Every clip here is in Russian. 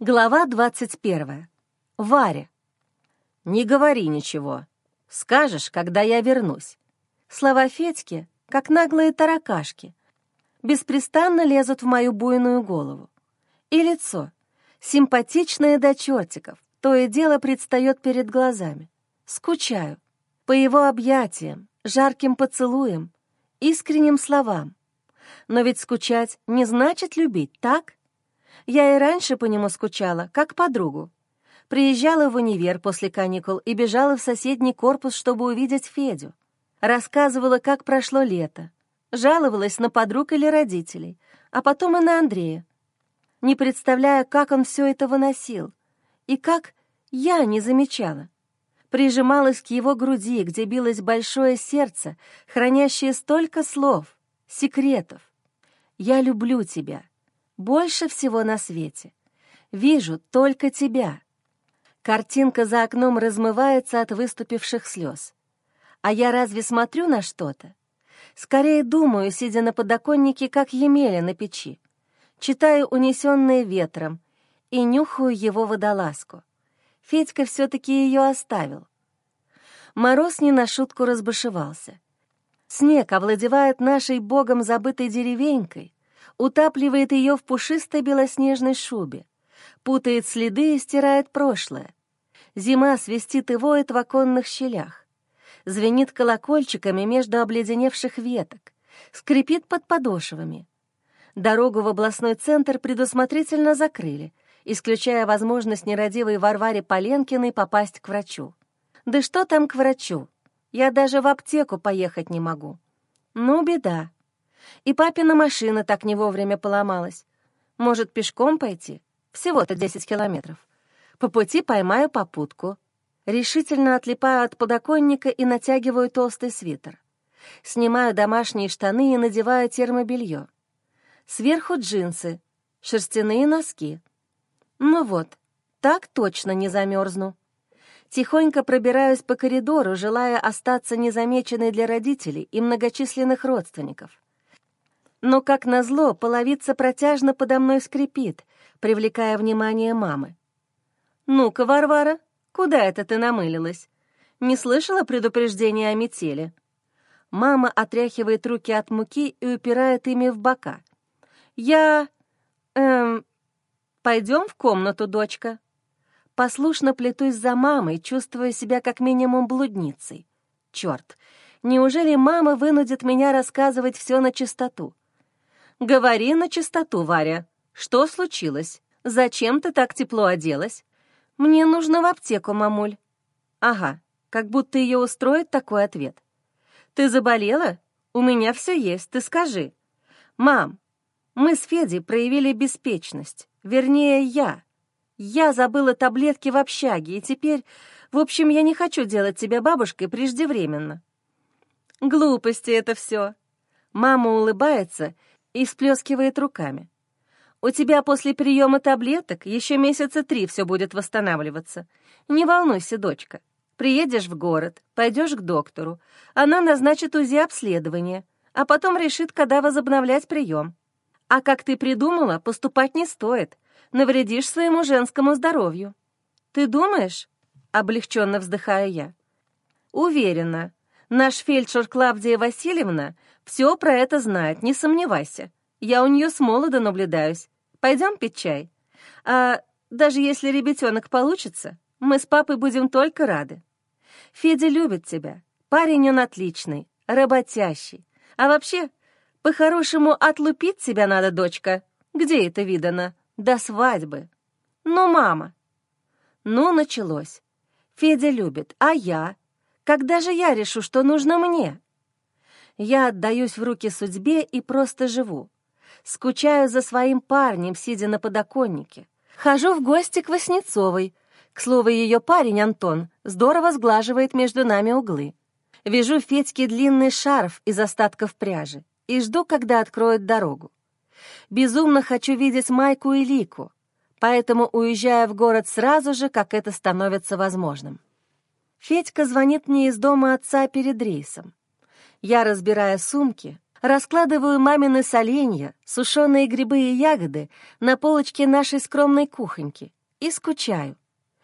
Глава 21. Варя. «Не говори ничего. Скажешь, когда я вернусь». Слова Федьки, как наглые таракашки, беспрестанно лезут в мою буйную голову. И лицо, симпатичное до чертиков, то и дело предстает перед глазами. Скучаю. По его объятиям, жарким поцелуям, искренним словам. Но ведь скучать не значит любить, так? Я и раньше по нему скучала, как подругу. Приезжала в универ после каникул и бежала в соседний корпус, чтобы увидеть Федю. Рассказывала, как прошло лето. Жаловалась на подруг или родителей, а потом и на Андрея. Не представляя, как он все это выносил. И как я не замечала. Прижималась к его груди, где билось большое сердце, хранящее столько слов, секретов. «Я люблю тебя», больше всего на свете. Вижу только тебя. Картинка за окном размывается от выступивших слез. А я разве смотрю на что-то? Скорее думаю, сидя на подоконнике, как Емеля на печи. Читаю «Унесенные ветром» и нюхаю его водолазку. Федька все-таки ее оставил. Мороз не на шутку разбушевался. Снег овладевает нашей богом забытой деревенькой, утапливает ее в пушистой белоснежной шубе, путает следы и стирает прошлое. Зима свистит и воет в оконных щелях, звенит колокольчиками между обледеневших веток, скрипит под подошвами. Дорогу в областной центр предусмотрительно закрыли, исключая возможность нерадивой Варваре Поленкиной попасть к врачу. Да что там к врачу? Я даже в аптеку поехать не могу. Ну, беда. И папина машина так не вовремя поломалась. Может, пешком пойти? Всего-то 10 километров. По пути поймаю попутку. Решительно отлипаю от подоконника и натягиваю толстый свитер. Снимаю домашние штаны и надеваю термобелье. Сверху джинсы, шерстяные носки. Ну вот, так точно не замерзну. Тихонько пробираюсь по коридору, желая остаться незамеченной для родителей и многочисленных родственников. Но, как назло, половица протяжно подо мной скрипит, привлекая внимание мамы. «Ну-ка, Варвара, куда это ты намылилась? Не слышала предупреждения о метели?» Мама отряхивает руки от муки и упирает ими в бока. «Я... эм... Пойдем в комнату, дочка». Послушно плетусь за мамой, чувствуя себя как минимум блудницей. Черт, неужели мама вынудит меня рассказывать все на чистоту? «Говори на чистоту, Варя. Что случилось? Зачем ты так тепло оделась?» «Мне нужно в аптеку, мамуль». «Ага, как будто ее устроит такой ответ». «Ты заболела? У меня все есть, ты скажи». «Мам, мы с Федей проявили беспечность. Вернее, я. Я забыла таблетки в общаге, и теперь... В общем, я не хочу делать тебя бабушкой преждевременно». «Глупости это все». Мама улыбается и всплескивает руками. «У тебя после приема таблеток еще месяца три все будет восстанавливаться. Не волнуйся, дочка. Приедешь в город, пойдешь к доктору. Она назначит УЗИ обследование, а потом решит, когда возобновлять прием. А как ты придумала, поступать не стоит. Навредишь своему женскому здоровью. Ты думаешь?» — облегченно вздыхаю я. «Уверена, наш фельдшер Клавдия Васильевна все про это знает, не сомневайся. Я у нее с молода наблюдаюсь. Пойдем пить чай. А даже если ребятенок получится, мы с папой будем только рады. Федя любит тебя. Парень он отличный, работящий. А вообще, по-хорошему отлупить тебя надо, дочка. Где это видано? До свадьбы. Ну, мама. Ну, началось. Федя любит, а я? Когда же я решу, что нужно мне? Я отдаюсь в руки судьбе и просто живу. Скучаю за своим парнем, сидя на подоконнике. Хожу в гости к Васнецовой. К слову, ее парень Антон здорово сглаживает между нами углы. Вяжу Федьке длинный шарф из остатков пряжи и жду, когда откроют дорогу. Безумно хочу видеть Майку и Лику, поэтому уезжаю в город сразу же, как это становится возможным. Федька звонит мне из дома отца перед рейсом. Я, разбирая сумки, Раскладываю мамины соленья, сушеные грибы и ягоды на полочке нашей скромной кухоньки и скучаю.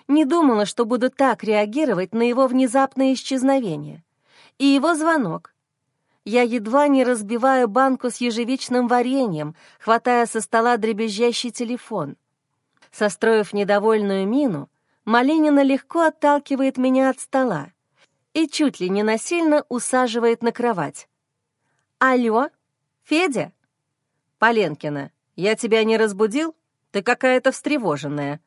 Не думала, что буду так реагировать на его внезапное исчезновение. И его звонок. Я едва не разбиваю банку с ежевичным вареньем, хватая со стола дребезжащий телефон. Состроив недовольную мину, Малинина легко отталкивает меня от стола и чуть ли не насильно усаживает на кровать. «Алло, Федя?» «Поленкина, я тебя не разбудил? Ты какая-то встревоженная».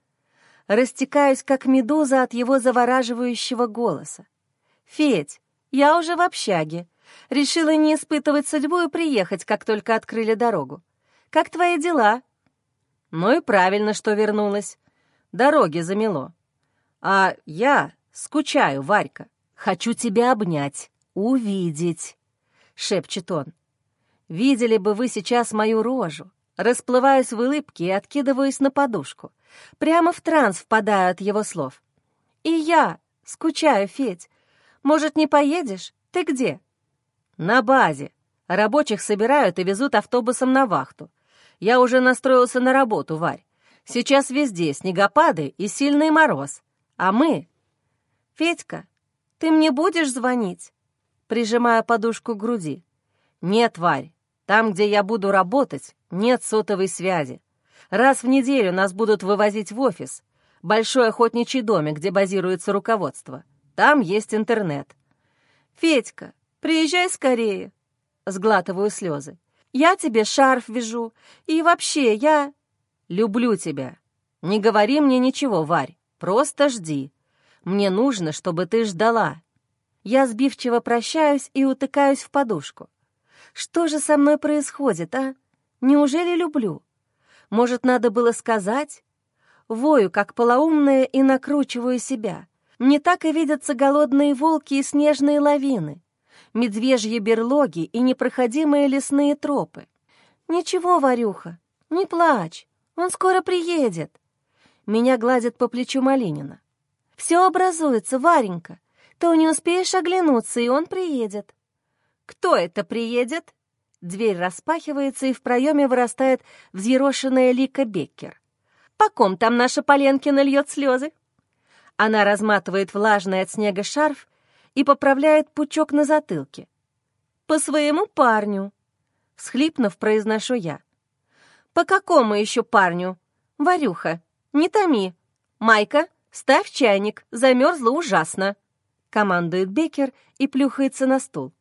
Растекаюсь, как медуза от его завораживающего голоса. «Федь, я уже в общаге. Решила не испытывать судьбу и приехать, как только открыли дорогу. Как твои дела?» «Ну и правильно, что вернулась. Дороги замело. А я скучаю, Варька. Хочу тебя обнять, увидеть». — шепчет он. «Видели бы вы сейчас мою рожу. Расплываюсь в улыбке и откидываюсь на подушку. Прямо в транс впадаю от его слов. И я скучаю, Федь. Может, не поедешь? Ты где?» «На базе. Рабочих собирают и везут автобусом на вахту. Я уже настроился на работу, Варь. Сейчас везде снегопады и сильный мороз. А мы...» «Федька, ты мне будешь звонить?» прижимая подушку к груди. «Нет, Варь, там, где я буду работать, нет сотовой связи. Раз в неделю нас будут вывозить в офис, большой охотничий домик, где базируется руководство. Там есть интернет». «Федька, приезжай скорее», — сглатываю слезы. «Я тебе шарф вяжу, и вообще я...» «Люблю тебя. Не говори мне ничего, Варь, просто жди. Мне нужно, чтобы ты ждала, я сбивчиво прощаюсь и утыкаюсь в подушку. Что же со мной происходит, а? Неужели люблю? Может, надо было сказать? Вою, как полоумная, и накручиваю себя. Не так и видятся голодные волки и снежные лавины, медвежьи берлоги и непроходимые лесные тропы. Ничего, Варюха, не плачь, он скоро приедет. Меня гладит по плечу Малинина. Все образуется, Варенька то не успеешь оглянуться, и он приедет». «Кто это приедет?» Дверь распахивается, и в проеме вырастает взъерошенная Лика Беккер. «По ком там наша Поленкина льет слезы?» Она разматывает влажный от снега шарф и поправляет пучок на затылке. «По своему парню», — всхлипнув, произношу я. «По какому еще парню? Варюха, не томи. Майка, ставь чайник, замерзла ужасно» командует Бекер и плюхается на стул.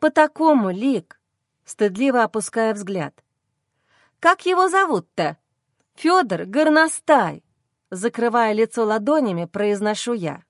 «По такому, Лик!» стыдливо опуская взгляд. «Как его зовут-то?» «Федор Горностай!» Закрывая лицо ладонями, произношу я.